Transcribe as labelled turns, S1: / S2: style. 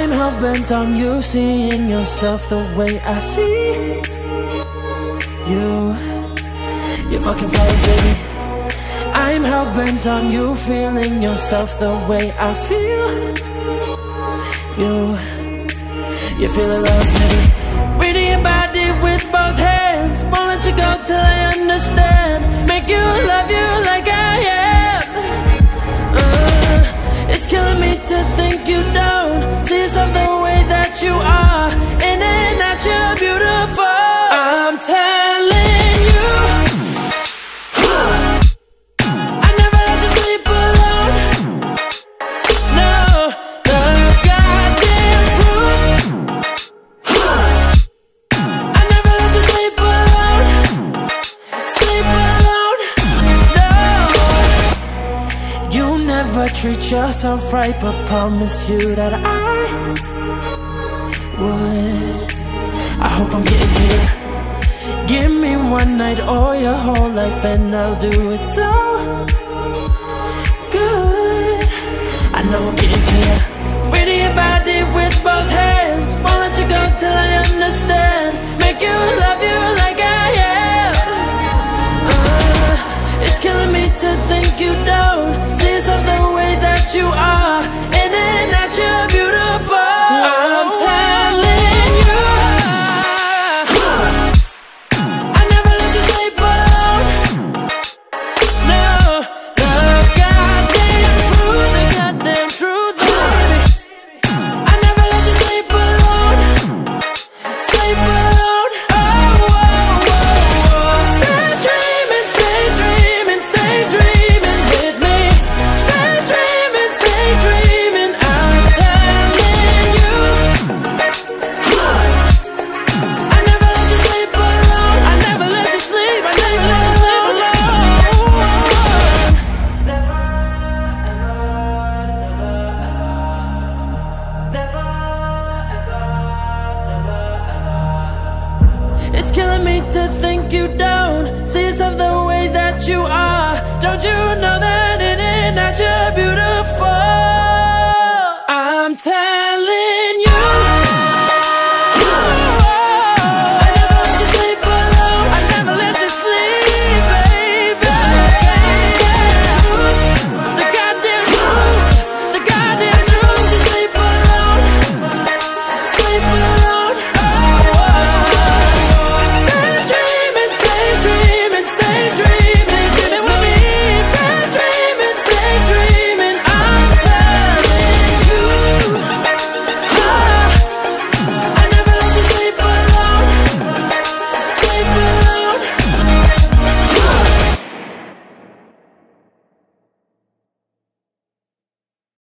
S1: hell bent on you seeing yourself the way I see you. You fucking flaws, baby. I'm hell bent on you feeling yourself the way I feel you. You feel the lost, baby. Reading your body with both hands. Won't let you go till I understand. Make you love you like I am. Uh, it's killing me to think you don't yourself the way that you are. Treat yourself right, but promise you that I would. I hope I'm getting to you. Give me one night or your whole life, and I'll do it so good. I know I'm getting to you. Reading your body with both hands. Won't let you go till I understand. Make you killing me to think you don't see yourself the way that you are. Don't you know that in and out you're beautiful? I'm telling.